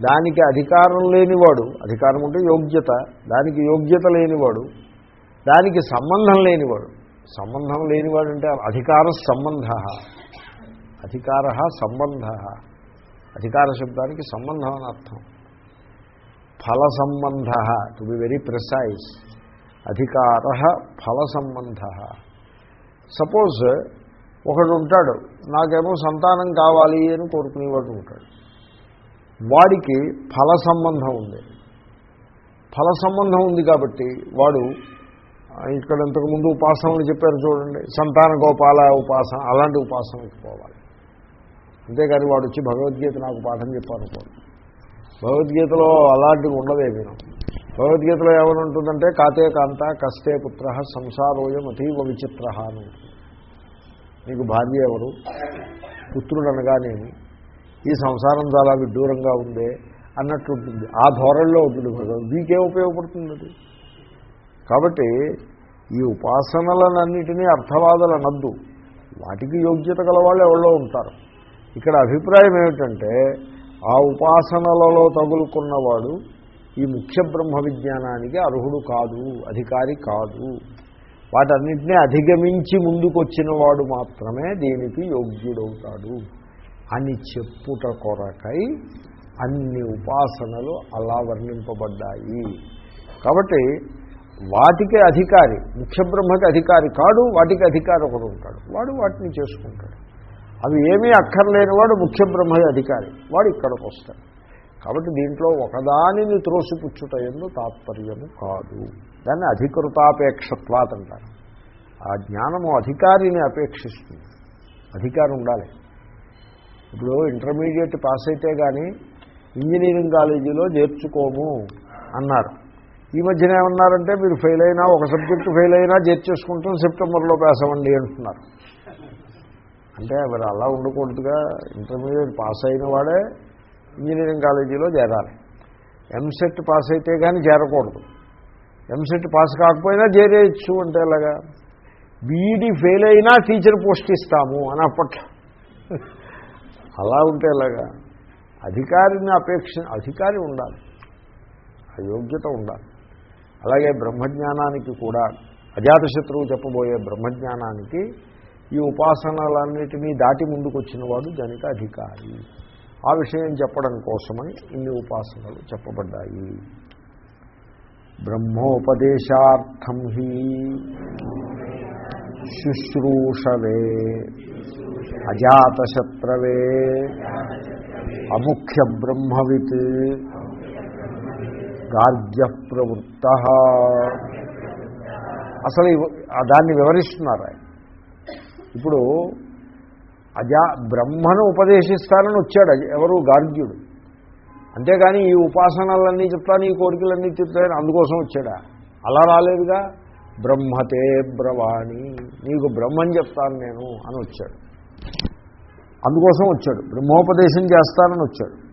దానికి అధికారం లేనివాడు అధికారం అంటే యోగ్యత దానికి యోగ్యత లేనివాడు దానికి సంబంధం లేనివాడు. సంబంధం లేనివాడు అంటే అధికార సంబంధ అధికార సంబంధ అధికార శబ్దానికి సంబంధం అని అర్థం. ఫల సంబంధ టు బి వెరీ ప్రిసైజ్ అధికార ఫల సంబంధ సపోజ్ ఒకడు ఉంటాడు నాకేమో సంతానం కావాలి అని కోరుకునేవాడు ఉంటాడు. వాడికి ఫల సంబంధం ఉంది. ఫల సంబంధం ఉంది కాబట్టి వాడు ఇక్కడ ఇంతకుముందు ఉపాసనలు చెప్పారు చూడండి సంతాన గోపాల ఉపాసన అలాంటి ఉపాసనకి పోవాలి. అంతేగాని వాడు వచ్చి భగవద్గీత నాకు పాఠం చెప్పాలనుకోండి భగవద్గీతలో అలాంటివి ఉండవేమీ భగవద్గీతలో ఏమని ఉంటుందంటే కాతే కాంత కస్తే పుత్ర సంసారోయం అతీవ విచిత్ర అని. నీకు మీకు భార్య ఎవరు? పుత్రుడు అనగానేమి ఈ సంసారం చాలా విడ్డూరంగా ఉందే అన్నట్టు ఉంటుంది ఆ ధోరణిలో ఉంటుంది భగవద్ ఉపయోగపడుతుంది అది. కాబట్టి ఈ ఉపాసనలనన్నిటినీ అర్థవాదాలు అనద్దు వాటికి యోగ్యత గల వాళ్ళు ఎవరో ఉంటారు. ఇక్కడ అభిప్రాయం ఏమిటంటే ఆ ఉపాసనలలో తగులుకున్నవాడు ఈ ముఖ్య బ్రహ్మ విజ్ఞానానికి అర్హుడు కాదు అధికారి కాదు. వాటన్నింటినీ అధిగమించి ముందుకొచ్చిన వాడు మాత్రమే దీనికి యోగ్యుడవుతాడు. అని చెప్పుట కొరకై అన్ని ఉపాసనలు అలా వర్ణింపబడ్డాయి. కాబట్టి వాటికి అధికారి ముఖ్య బ్రహ్మకి అధికారి కాడు వాటికి అధికారి ఒకడు ఉంటాడు. వాడు వాటిని చేసుకుంటాడు. అవి ఏమీ అక్కర్లేని వాడు ముఖ్య బ్రహ్మ అధికారి. వాడు ఇక్కడికి వస్తాడు. కాబట్టి దీంట్లో ఒకదానిని త్రోసిపుచ్చుట ఎందు తాత్పర్యము కాదు. దాన్ని అధికృతాపేక్షత్వాత్ అంటారు. ఆ జ్ఞానము అధికారిని అపేక్షిస్తుంది. అధికారం ఉండాలి. ఇప్పుడు ఇంటర్మీడియట్ పాస్ అయితే కానీ ఇంజనీరింగ్ కాలేజీలో చేర్చుకోము అన్నారు. ఈ మధ్యన ఏమన్నారంటే మీరు ఫెయిల్ అయినా ఒక సబ్జెక్టు ఫెయిల్ అయినా చేర్చేసుకుంటాం సెప్టెంబర్లో పాస్ అవ్వండి అంటున్నారు. అంటే మరి అలా ఉండకూడదుగా ఇంటర్మీడియట్ పాస్ అయిన వాడే ఇంజనీరింగ్ కాలేజీలో చేరాలి. ఎంసెట్ పాస్ అయితే కానీ చేరకూడదు. ఎంసెట్ పాస్ కాకపోయినా చేరేయచ్చు అంటే ఎలాగా? బీఈడీ ఫెయిల్ అయినా టీచర్ పోస్ట్ ఇస్తాము అని అప్పట్లో. అలా ఉంటే ఎలాగా? అధికారిని అపేక్ష అధికారి ఉండాలి. అయోగ్యత ఉండాలి. అలాగే బ్రహ్మజ్ఞానానికి కూడా అజాతశత్రువు చెప్పబోయే బ్రహ్మజ్ఞానానికి ఈ ఉపాసనలన్నిటినీ దాటి ముందుకు వచ్చిన వాడు దానికి అధికారి. ఆ విషయం చెప్పడం కోసమని ఇన్ని ఉపాసనలు చెప్పబడ్డాయి. బ్రహ్మోపదేశార్థం హి శుశ్రూషవే అజాతశత్రవే అముఖ్య బ్రహ్మవిత్ గార్గ్య ప్రవృత్త అసలు దాన్ని వివరిస్తున్నారు ఆయన ఇప్పుడు అజా బ్రహ్మను ఉపదేశిస్తానని వచ్చాడు. అజ- ఎవరు? గార్గ్యుడు. అంతేగాని ఈ ఉపాసనలన్నీ చెప్తాను ఈ కోరికలన్నీ చెప్తాను అందుకోసం వచ్చాడా? అలా రాలేదుగా? బ్రహ్మతే బ్రవాణి నీకు బ్రహ్మని చెప్తాను నేను అని వచ్చాడు. అందుకోసం వచ్చాడు. బ్రహ్మోపదేశం చేస్తానని వచ్చాడు.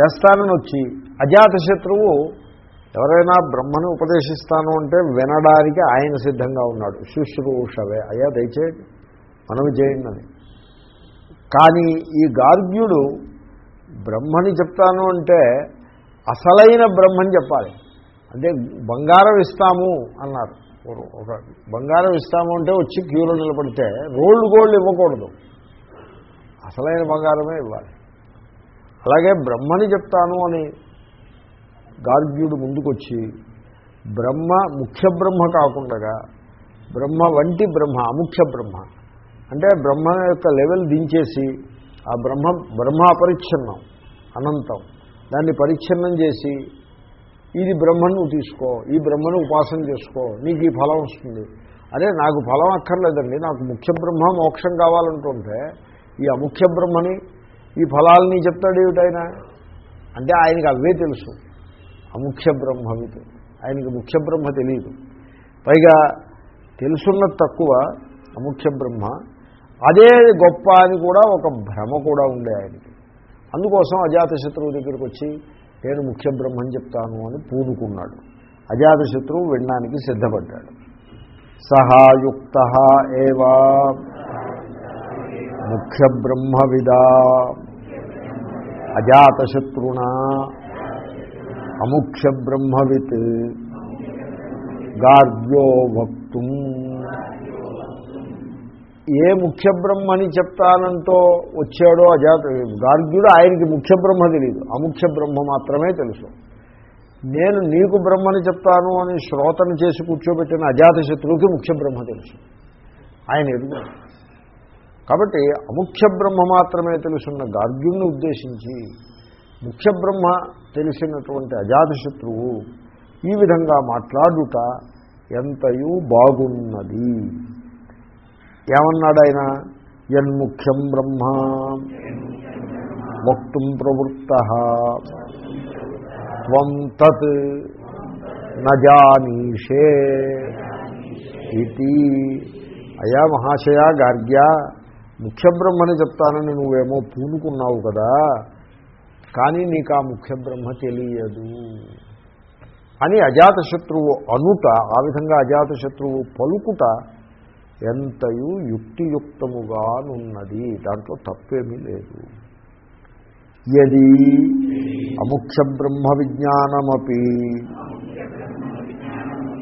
చేస్తానని వచ్చి అజాతశత్రువు ఎవరైనా బ్రహ్మను ఉపదేశిస్తాను అంటే వినడానికి ఆయన సిద్ధంగా ఉన్నాడు. శుశ్రూషవే అయ్యా దయచేయండి. మనవి చేయండి అని. కానీ ఈ గార్గ్యుడు బ్రహ్మని చెప్తాను అంటే అసలైన బ్రహ్మని చెప్పాలి. అంటే బంగారం ఇస్తాము అన్నారు. ఒక- బంగారం ఇస్తాము అంటే వచ్చి క్యూలో నిలబడితే రోల్డ్ గోల్డ్ ఇవ్వకూడదు. అసలైన బంగారమే ఇవ్వాలి. అలాగే బ్రహ్మని చెప్తాను అని గార్గ్యుడు ముందుకొచ్చి బ్రహ్మ ముఖ్య బ్రహ్మ కాకుండా బ్రహ్మ వంటి బ్రహ్మ అముఖ్య బ్రహ్మ. అంటే బ్రహ్మ యొక్క లెవెల్ దించేసి ఆ బ్రహ్మ బ్రహ్మ అపరిచ్ఛిన్నం అనంతం. దాన్ని పరిచ్ఛిన్నం చేసి ఇది బ్రహ్మను తీసుకో ఈ బ్రహ్మను ఉపాసన చేసుకో నీకు ఈ ఫలం వస్తుంది. అదే నాకు ఫలం అక్కర్లేదండి నాకు ముఖ్య బ్రహ్మ మోక్షం కావాలంటుంటే ఈ అముఖ్య బ్రహ్మని ఈ ఫలాలని చెప్తాడు ఏమిటైనా అంటే ఆయనకి అవే తెలుసు. అముఖ్య బ్రహ్మవిత్ ఆయనకి ముఖ్య బ్రహ్మ తెలియదు పైగా తెలుసున్నది తక్కువ అముఖ్య బ్రహ్మ అదే గొప్ప అని కూడా ఒక భ్రమ కూడా ఉండే ఆయనకి. అందుకోసం అజాతశత్రువు దగ్గరికి వచ్చి నేను ముఖ్య బ్రహ్మని చెప్తాను అని పూనుకున్నాడు. అజాతశత్రువు వినడానికి సిద్ధపడ్డాడు. సహాయుక్త ఏవా ముఖ్య బ్రహ్మవిదా అజాతశత్రుణ అముఖ్య బ్రహ్మవిత్ గార్గ్యో వక్తుం. ఏ ముఖ్య బ్రహ్మని చెప్తానంతో వచ్చాడో అజాత గార్గ్యుడు ఆయనకి ముఖ్య బ్రహ్మ తెలియదు. అముఖ్య బ్రహ్మ మాత్రమే తెలుసు. నేను నీకు బ్రహ్మని చెప్తాను అని శ్రోతను చేసి కూర్చోబెట్టిన అజాతశత్రువుకి ముఖ్య బ్రహ్మ తెలుసు. ఆయన ఎదుగు కాబట్టి అముఖ్య బ్రహ్మ మాత్రమే తెలుసున్న గార్గ్యుడిని ఉద్దేశించి ముఖ్య బ్రహ్మ తెలిసినటువంటి అజాతశత్రువు ఈ విధంగా మాట్లాడుట ఎంతయూ బాగున్నది. ఏమన్నాడు ఆయన? యన్ముఖ్యం బ్రహ్మ. వక్తుం ప్రవృత్త. త్వం తత్ నజానీషే ఇది అయా మహాశయ గార్గ్య ముఖ్య బ్రహ్మని చెప్తానని నువ్వేమో పూనుకున్నావు కదా. కానీ నీకు ఆ ముఖ్య బ్రహ్మ తెలియదు. అని అజాతశత్రువు అనుట ఆ విధంగా అజాతశత్రువు పలుకుట ఎంతయు యుక్తియుక్తముగానున్నది. దాంట్లో తప్పేమీ లేదు. ఎది అముఖ్య బ్రహ్మ విజ్ఞానమీ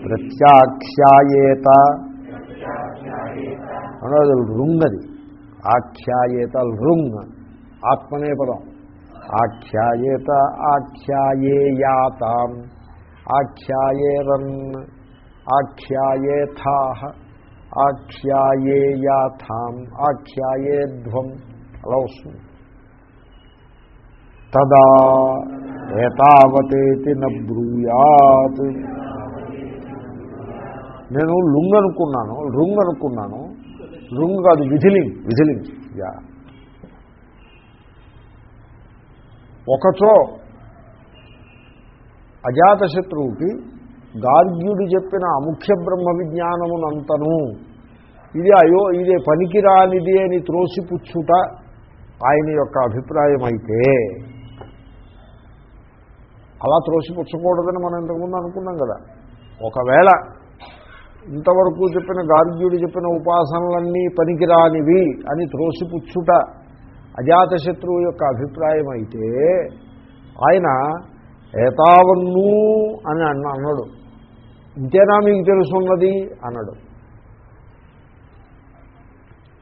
ప్రత్యాఖ్యాయేత. అనేది రుంగది. ఆఖ్యాయేత రుంగ్ ఆత్మనే పదం. ఆఖ్యాయేత ఆఖ్యాయేయాతాం. ఆఖ్యాయేరన్ ఆఖ్యాయేథా ఆఖ్యాయేయాథాం. ఆఖ్యాయేధ్వం. అలా వస్తుంది. తదా ఏతావతేతి నూయాత్ నేను లుంగ్ అనుకున్నాను రుంగ్ అనుకున్నాను రుంగ్ కాదు విధిలింగ్ విధిలింగ్. యా. ఒకచో అజాతశత్రువుకి గార్గ్యుడు చెప్పిన అముఖ్య బ్రహ్మ విజ్ఞానమునంతను. ఇది అయో ఇది పనికిరానిది అని త్రోసిపుచ్చుట ఆయన యొక్క అభిప్రాయం అయితే అలా త్రోసిపుచ్చకూడదని మనం ఇంతకుముందు అనుకున్నాం కదా. ఒకవేళ ఇంతవరకు చెప్పిన గార్గ్యుడు చెప్పిన ఉపాసనలన్నీ పనికిరానివి అని త్రోసిపుచ్చుట అజాతశత్రువు యొక్క అభిప్రాయం అయితే ఆయన ఏతావన్నూ అని అన్న అన్నాడు. ఇంతేనా మీకు తెలుసున్నది? అన్నాడు.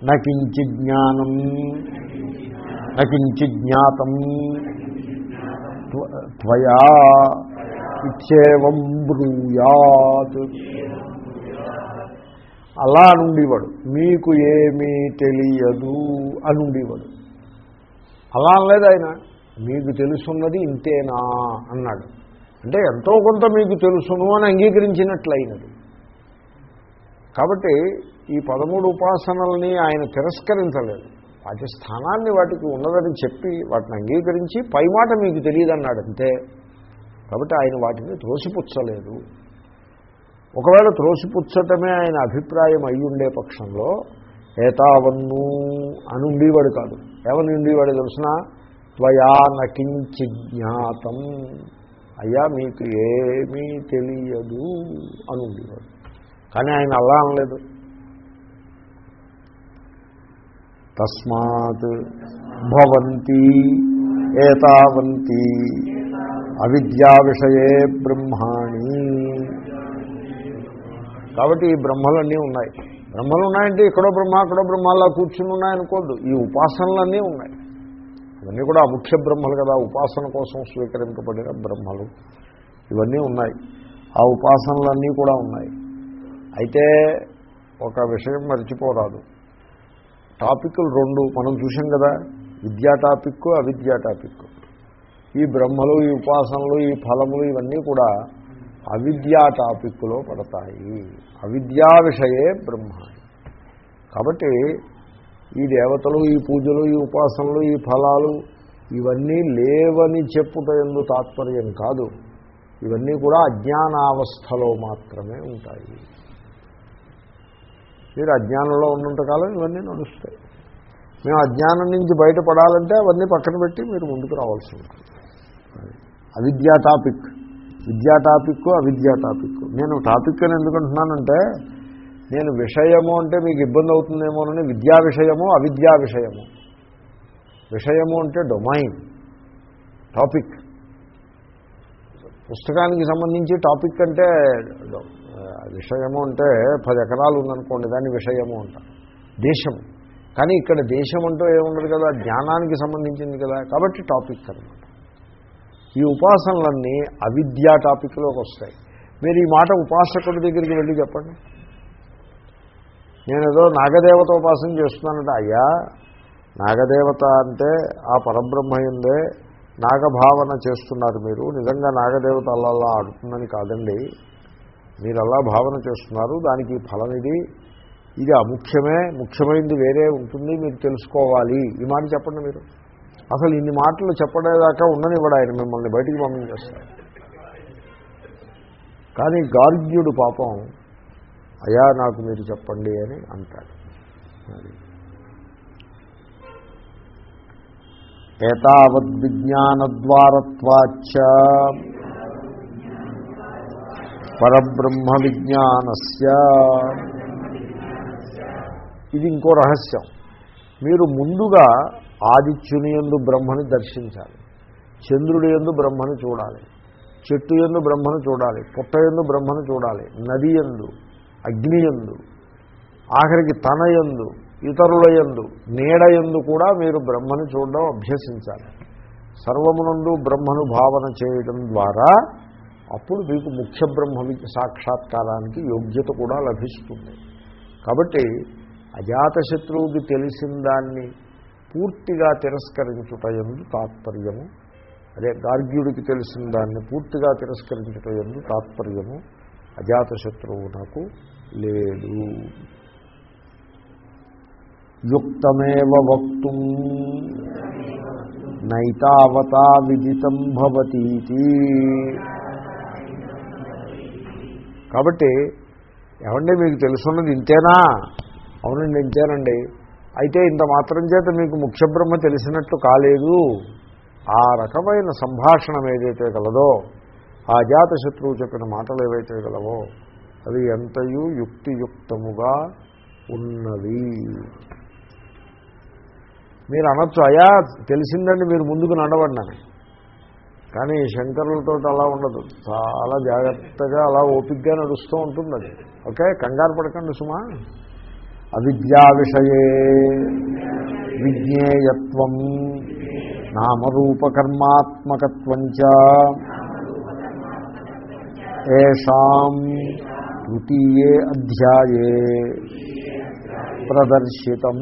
నకించి జ్ఞానం. నకించి జ్ఞాతం. త్వయా ఇచ్చేవం బ్రూయాత్. అలా అనుండేవాడు. మీకు ఏమీ తెలియదు అని అలా అనలేదు ఆయన. మీకు తెలుసున్నది ఇంతేనా? అన్నాడు. అంటే ఎంతో కొంత మీకు తెలుసును అని అంగీకరించినట్లయినది. కాబట్టి ఈ పదమూడు ఉపాసనల్ని ఆయన తిరస్కరించలేదు. వాటి స్థానాన్ని వాటికి ఉన్నదని చెప్పి వాటిని అంగీకరించి పై మాట మీకు తెలియదన్నాడు అంతే. కాబట్టి ఆయన వాటిని త్రోసిపుచ్చలేదు. ఒకవేళ త్రోసిపుచ్చటమే ఆయన అభిప్రాయం అయ్యుండే ఉండే పక్షంలో ఏతావన్ను అని ఉండేవాడు కాదు. ఏమని ఉండేవాడు తెలిసిన? త్వయా నకించి జ్ఞాతం. అయ్యా మీకు ఏమీ తెలియదు అని ఉండేవాడు. కానీ ఆయన అలా అనలేదు. తస్మాత్ భవంతి ఏతావంతి. అవిద్యా విషయే బ్రహ్మాణి. కాబట్టి ఈ బ్రహ్మలన్నీ ఉన్నాయి. బ్రహ్మలు ఉన్నాయంటే ఇక్కడో బ్రహ్మ అక్కడో బ్రహ్మలా కూర్చుని ఉన్నాయనుకోద్దు. ఈ ఉపాసనలన్నీ ఉన్నాయి. ఇవన్నీ కూడా ముఖ్య బ్రహ్మలు కదా. ఉపాసన కోసం స్వీకరింపబడిన బ్రహ్మలు. ఇవన్నీ ఉన్నాయి. ఆ ఉపాసనలన్నీ కూడా ఉన్నాయి. అయితే ఒక విషయం మర్చిపోరాదు. టాపిక్లు రెండు మనం చూసాం కదా. విద్యా టాపిక్ అవిద్యా టాపిక్. ఈ బ్రహ్మలు ఈ ఉపాసనలు ఈ ఫలములు ఇవన్నీ కూడా అవిద్యా టాపిక్లో పడతాయి. అవిద్యా విషయే బ్రహ్మ కాబట్టి ఈ దేవతలు ఈ పూజలు ఈ ఉపాసనలు ఈ ఫలాలు ఇవన్నీ లేవని చెప్పుట ఎందు తాత్పర్యం కాదు. ఇవన్నీ కూడా అజ్ఞానావస్థలో మాత్రమే ఉంటాయి. మీరు అజ్ఞానంలో ఉన్నంతకాలం ఇవన్నీ నడుస్తాయి. మేము అజ్ఞానం నుంచి బయటపడాలంటే అవన్నీ పక్కన పెట్టి మీరు ముందుకు రావాల్సి ఉంటుంది. అవిద్యా టాపిక్. విద్యా టాపిక్ అవిద్యా టాపిక్. నేను టాపిక్ అని ఎందుకంటున్నానంటే నేను విషయము అంటే మీకు ఇబ్బంది అవుతుందేమోనని విద్యా విషయము అవిద్యా విషయము. విషయము అంటే డొమైన్ టాపిక్. పుస్తకానికి సంబంధించి టాపిక్ అంటే విషయము అంటే పది ఎకరాలు ఉందనుకోండి దాన్ని విషయము అంటారు దేశం. కానీ ఇక్కడ దేశం అంటూ ఏముండదు కదా జ్ఞానానికి సంబంధించింది కదా కాబట్టి టాపిక్ అనమాట ఈ ఉపాసనలన్నీ అవిద్యా టాపిక్లోకి వస్తాయి. మీరు ఈ మాట ఉపాసకుడి దగ్గరికి వెళ్ళి చెప్పండి. నేను ఏదో నాగదేవత ఉపాసన చేస్తున్నానంటే అయ్యా నాగదేవత అంటే ఆ పరబ్రహ్మయుందే నాగభావన చేస్తున్నారు మీరు. నిజంగా నాగదేవత అలా అలా ఆడుతుందని కాదండి. మీరు అలా భావన చేస్తున్నారు. దానికి ఫలం ఇది. ఇది అముఖ్యమే. ముఖ్యమైనది వేరే ఉంటుంది. మీరు తెలుసుకోవాలి. ఈ మాట చెప్పండి మీరు. అసలు ఇన్ని మాటలు చెప్పడేదాకా ఉండనివ్వడు ఆయన మిమ్మల్ని బయటికి పంపించేస్తారు కానీ గార్గ్యుడు పాపం అయా నాకు మీరు చెప్పండి అని అంటాడు. అది. ఏతావద్విజ్ఞానద్వారత్వాచ్చ పరబ్రహ్మ విజ్ఞానస్య ఇది ఇంకో రహస్యం. మీరు ముందుగా ఆదిత్యుని ఎందు బ్రహ్మని దర్శించాలి. చంద్రుడి ఎందు బ్రహ్మని చూడాలి. చెట్టు ఎందు బ్రహ్మను చూడాలి. పుట్ట ఎందు బ్రహ్మను చూడాలి. నది ఎందు అగ్ని ఎందు ఆఖరికి తన ఎందు ఇతరుల ఎందు నీడ ఎందు కూడా మీరు బ్రహ్మను చూడడం అభ్యసించాలి. సర్వమునందు బ్రహ్మను భావన చేయడం ద్వారా అప్పుడు మీకు ముఖ్య బ్రహ్మ సాక్షాత్కారానికి యోగ్యత కూడా లభిస్తుంది. కాబట్టి అజాతశత్రువుకి తెలిసిన దాన్ని పూర్తిగా తిరస్కరించుట ఎందు తాత్పర్యము. అదే గార్గ్యుడికి తెలిసిన దాన్ని పూర్తిగా తిరస్కరించుట ఎందు తాత్పర్యము. అజాతశత్రువు నాకు లేదు. యుక్తమేవ వక్తుం నైతావతా విదితం భవతీతి. కాబట్టి ఏమండి మీకు తెలుసున్నది ఇంతేనా? అవునండి ఇంతేనండి. అయితే ఇంత మాత్రం చేత మీకు ముఖ్య బ్రహ్మ తెలిసినట్లు కాలేదు. ఆ రకమైన సంభాషణం ఏదైతే కలదో ఆ జాత శత్రువు చెప్పిన మాటలు ఏవైతే గలవో అవి ఎంతయు యుక్తియుక్తముగా ఉన్నవి. మీరు అనొచ్చు అయా తెలిసిందండి మీరు ముందుకు నడవండి కానీ శంకరులతో అలా ఉండదు. చాలా జాగ్రత్తగా అలా ఓపిక్గా నడుస్తూ ఉంటుంది అది ఓకే కంగారు పడకండి సుమా. అవిద్యా విషయే విజ్ఞేయత్వం నామరూపకర్మాత్మకత్వం ఏషాం తృతీయే అధ్యాయే. ప్రదర్శితం.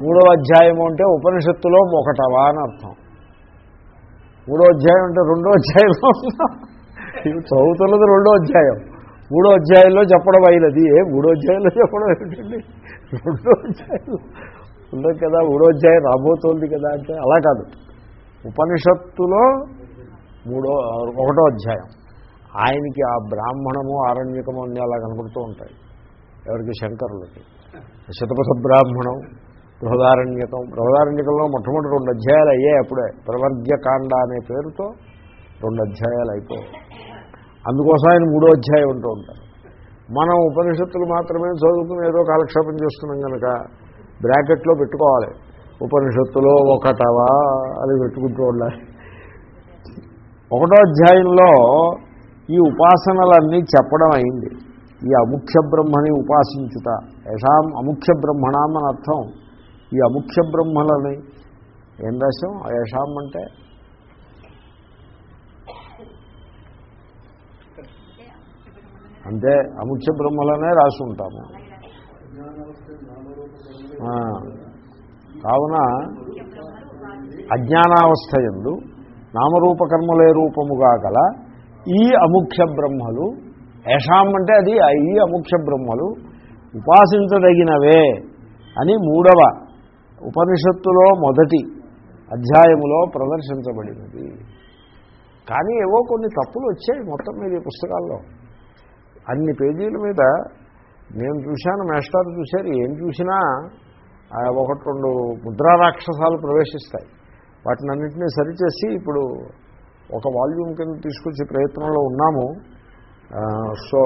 మూడో అధ్యాయము అంటే ఉపనిషత్తులో ఒకటవా అని అర్థం. మూడో అధ్యాయం అంటే రెండో అధ్యాయంలో చదువుతున్నది రెండో అధ్యాయం. మూడో అధ్యాయంలో చెప్పడం అయినది. ఏ మూడో అధ్యాయంలో చెప్పడం ఏంటండి రెండో అధ్యాయంలో. ఉండదు కదా మూడో అధ్యాయం రాబోతోంది కదా అంటే అలా కాదు. ఉపనిషత్తులో మూడో ఒకటో అధ్యాయం. ఆయనకి ఆ బ్రాహ్మణము ఆరణ్యకము అన్నీ అలా కనబడుతూ ఉంటాయి. ఎవరికి? శంకరులకి. శతపథ బ్రాహ్మణం బృహదారణ్యకం. బృహదారణ్యకంలో మొట్టమొదటి రెండు అధ్యాయాలు అయ్యాయి అప్పుడే. ప్రవర్గ్యకాండ అనే పేరుతో రెండు అధ్యాయాలు అయిపోయాయి. అందుకోసం ఆయన మూడో అధ్యాయం ఉంటూ ఉంటారు. మనం ఉపనిషత్తులు మాత్రమే చదువుకుని ఏదో కాలక్షేపం చేస్తున్నాం కనుక బ్రాకెట్లో పెట్టుకోవాలి. ఉపనిషత్తులో ఒకటవా అది పెట్టుకుంటూ ఉండాలి. ఒకటో అధ్యాయంలో ఈ ఉపాసనలన్నీ చెప్పడం అయింది. ఈ అముఖ్య బ్రహ్మని ఉపాసించుట. యశాం అముఖ్య బ్రహ్మణం అని అర్థం. ఈ అముఖ్య బ్రహ్మలని ఏం రాశాం? యశాం అంటే అంటే అముఖ్య బ్రహ్మలనే రాసి ఉంటాము. కావున అజ్ఞానావస్థ ఎందు నామరూపకర్మలే రూపముగా గల ఈ అముఖ్య బ్రహ్మలు యషాం అంటే అది ఈ అముఖ్య బ్రహ్మలు ఉపాసించదగినవే అని మూడవ ఉపనిషత్తులో మొదటి అధ్యాయములో ప్రదర్శించబడినది. కానీ ఏవో కొన్ని తప్పులు వచ్చాయి మొత్తం మీద ఈ పుస్తకాల్లో. అన్ని పేజీల మీద నేను చూశాను మేస్టార్ చూశారు ఏం చూసినా ఒకటి రెండు ముద్రా రాక్షసాలు ప్రవేశిస్తాయి. వాటిని అన్నింటినీ సరిచేసి ఇప్పుడు ఒక వాల్యూమ్ కింద తీసుకొచ్చే ప్రయత్నంలో ఉన్నాము. So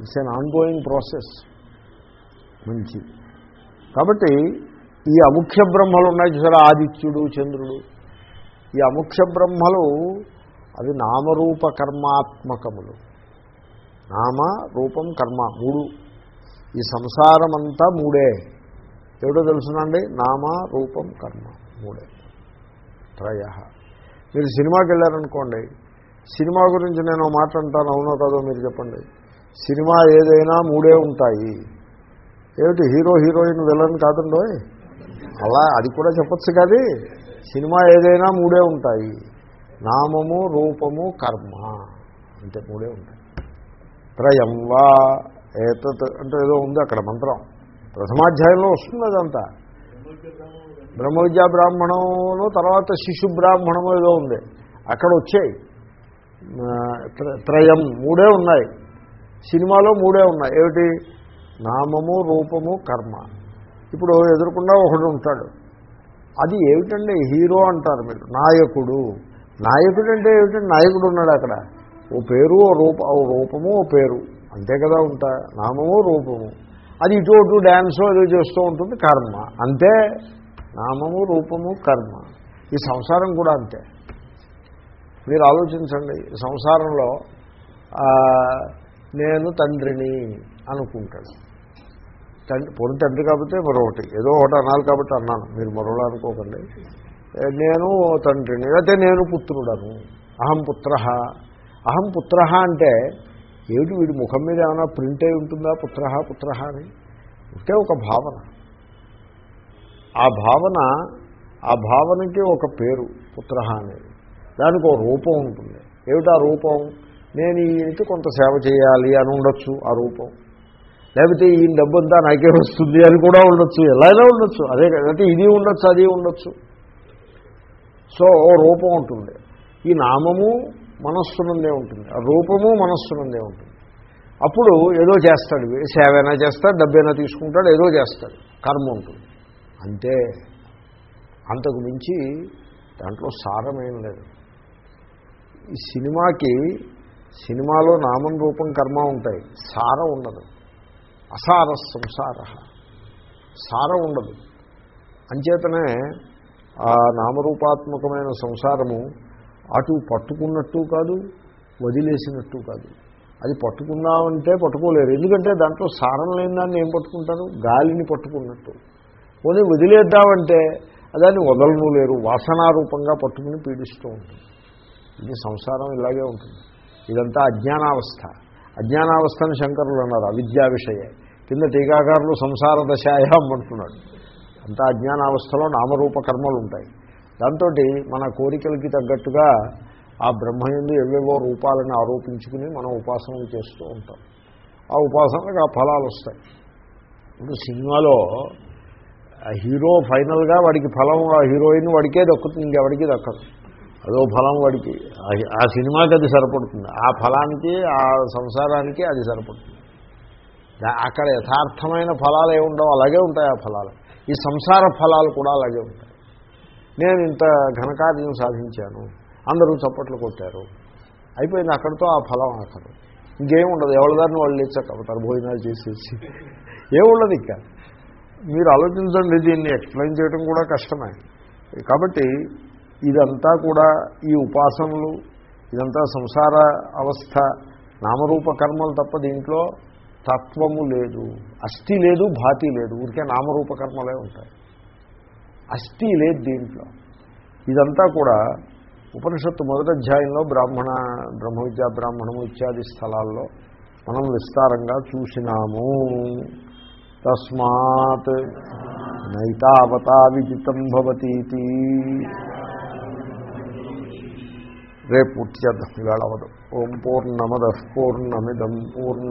it's an ongoing process మంచి. కాబట్టి ఈ అముఖ్య బ్రహ్మలు ఉన్నాయి చూసారా? ఆదిత్యుడు చంద్రుడు. ఈ అముఖ్య బ్రహ్మలు అవి నామరూప కర్మాత్మకములు. నామ రూపం కర్మ మూడు. ఈ సంసారం అంతా మూడే. ఏమిటో తెలుసునండి? నామ రూపం కర్మ మూడే. త్రయ. మీరు సినిమాకి వెళ్ళారనుకోండి సినిమా గురించి నేను ఓ మాట అంటాను అవునో కాదో మీరు చెప్పండి. సినిమా ఏదైనా మూడే ఉంటాయి. ఏమిటి? హీరో హీరోయిన్ విలన్ కాదండో అలా అది కూడా చెప్పచ్చు కాదు సినిమా ఏదైనా మూడే ఉంటాయి. నామము రూపము కర్మ. అంటే మూడే ఉంటాయి. త్రయం వా ఏతత్ అంటే ఏదో ఉంది అక్కడ మంత్రం. ప్రథమాధ్యాయంలో వస్తుంది అదంతా. బ్రహ్మ విద్యా బ్రాహ్మణంలో తర్వాత శిశు బ్రాహ్మణము ఏదో ఉంది. అక్కడ వచ్చాయి. త్రయం మూడే ఉన్నాయి. సినిమాలో మూడే ఉన్నాయి. ఏమిటి? నామము రూపము కర్మ. ఇప్పుడు ఎదురుకుండా ఒకడు ఉంటాడు. అది ఏమిటండి? హీరో అంటారు మీరు. నాయకుడు. నాయకుడు అంటే ఏమిటండి నాయకుడు ఉన్నాడు అక్కడ. ఓ పేరు ఓ రూప ఓ రూపము ఓ పేరు. అంతే కదా ఉంటా. నామము రూపము. అది ఇటు అటు డ్యాన్సో ఏదో చేస్తూ ఉంటుంది కర్మ. అంతే. నామము రూపము కర్మ. ఈ సంసారం కూడా అంతే. మీరు ఆలోచించండి సంసారంలో నేను తండ్రిని అనుకుంటాడు తండ్రి పొడి తండ్రి కాబట్టి మరొకటి. ఏదో ఒకటి అనాలి కాబట్టి అన్నాను. మీరు మరోలా అనుకోకండి. నేను తండ్రిని అయితే నేను పుత్రుడను. అహం పుత్ర అహం పుత్ర అంటే ఏమిటి వీడి ముఖం మీద ఏమైనా ప్రింట్ అయి ఉంటుందా పుత్ర పుత్ర అని? అంటే ఒక భావన. ఆ భావన ఆ భావనకి ఒక పేరు పుత్ర అనేది. దానికి ఒక రూపం ఉంటుంది. ఏమిటా రూపం? నేను ఈయనకి కొంత సేవ చేయాలి అని ఉండొచ్చు ఆ రూపం. లేకపోతే ఈయన డబ్బంతా నాకే వస్తుంది అని కూడా ఉండొచ్చు. ఎలాగైనా ఉండొచ్చు. అదే కదా ఇది ఉండొచ్చు అది ఉండొచ్చు. సో ఓ రూపం ఉంటుంది. ఈ నామము మనస్సునందే ఉంటుంది. ఆ రూపము మనస్సునందే ఉంటుంది. అప్పుడు ఏదో చేస్తాడు. సేవైనా చేస్తాడు డబ్బైనా తీసుకుంటాడు ఏదో చేస్తాడు. కర్మ ఉంటుంది. అంతే. అంతకు మించి దాంట్లో సారమేం లేదు. ఈ సినిమాకి సినిమాలో నామం రూపం కర్మ ఉంటాయి. సారం ఉండదు. అసార సంసార. సారం ఉండదు. అంచేతనే ఆ నామరూపాత్మకమైన సంసారము అటు పట్టుకున్నట్టు కాదు వదిలేసినట్టు కాదు. అది పట్టుకున్నామంటే పట్టుకోలేరు. ఎందుకంటే దాంట్లో సారం లేని దాన్ని ఏం పట్టుకుంటారు? గాలిని పట్టుకున్నట్టు. పోనీ వదిలేద్దామంటే దాన్ని వదలను లేరు వాసనారూపంగా పట్టుకుని పీడిస్తూ ఉంటుంది. ఇది సంసారం ఇలాగే ఉంటుంది. ఇదంతా అజ్ఞానావస్థ. అని శంకరులు అన్నారు అవిద్యా విషయే. కింద టీకాకారులు సంసార దశాయాం అంటున్నాడు. అంతా అజ్ఞానావస్థలో నామరూప కర్మలు ఉంటాయి దాంతో మన కోరికలకి తగ్గట్టుగా ఆ బ్రహ్మయందు ఎవేవో రూపాలను ఆరోపించుకుని మనం ఉపాసనలు చేస్తూ ఉంటాం. ఆ ఉపాసనకు ఆ ఫలాలు వస్తాయి. ఇప్పుడు సినిమాలో ఆ హీరో ఫైనల్గా వాడికి ఫలం ఆ హీరోయిన్ వాడికే దక్కుతుంది ఇంకెవడికి దక్కదు. అదో ఫలం వాడికి. ఆ- సినిమాకి అది సరిపడుతుంది. ఆ ఫలానికి ఆ సంసారానికి అది సరిపడుతుంది. అక్కడ యథార్థమైన ఫలాలు ఏముండవు అలాగే ఉంటాయి ఆ ఫలాలు. ఈ సంసార ఫలాలు కూడా అలాగే ఉంటాయి. నేను ఇంత ఘనకార్యం సాధించాను. అందరూ చప్పట్లు కొట్టారు. అయిపోయింది అక్కడితో ఆ ఫలం ఆఖరు ఇంకేం ఉండదు. వాళ్ళు దాన్ని వాళ్ళు లేచకపోతారు భోజనాలు చేసేసి. ఏముండదు ఇంకా. మీరు ఆలోచించండి దీన్ని ఎక్స్ప్లెయిన్ చేయడం కూడా కష్టమే. కాబట్టి ఇదంతా కూడా ఈ ఉపాసనలు ఇదంతా సంసార అవస్థ నామరూప కర్మలు తప్ప దీంట్లో తత్వము లేదు. అస్థి లేదు భాతి లేదు. ఊరికే నామరూప కర్మలే ఉంటాయి. అస్థి లేదు దీంట్లో. ఇదంతా కూడా ఉపనిషత్తు మొదటి అధ్యాయంలో బ్రాహ్మణ బ్రహ్మ విద్యా బ్రాహ్మణము ఇత్యాది స్థలాల్లో మనం విస్తారంగా చూసినాము. తస్మాత్ నైతావతా విదితం భవతీతి. రేపు పూర్తి చేద్దాం. ఇవాళ అవదు. ఓం పూర్ణమద పూర్ణమిదం పూర్ణ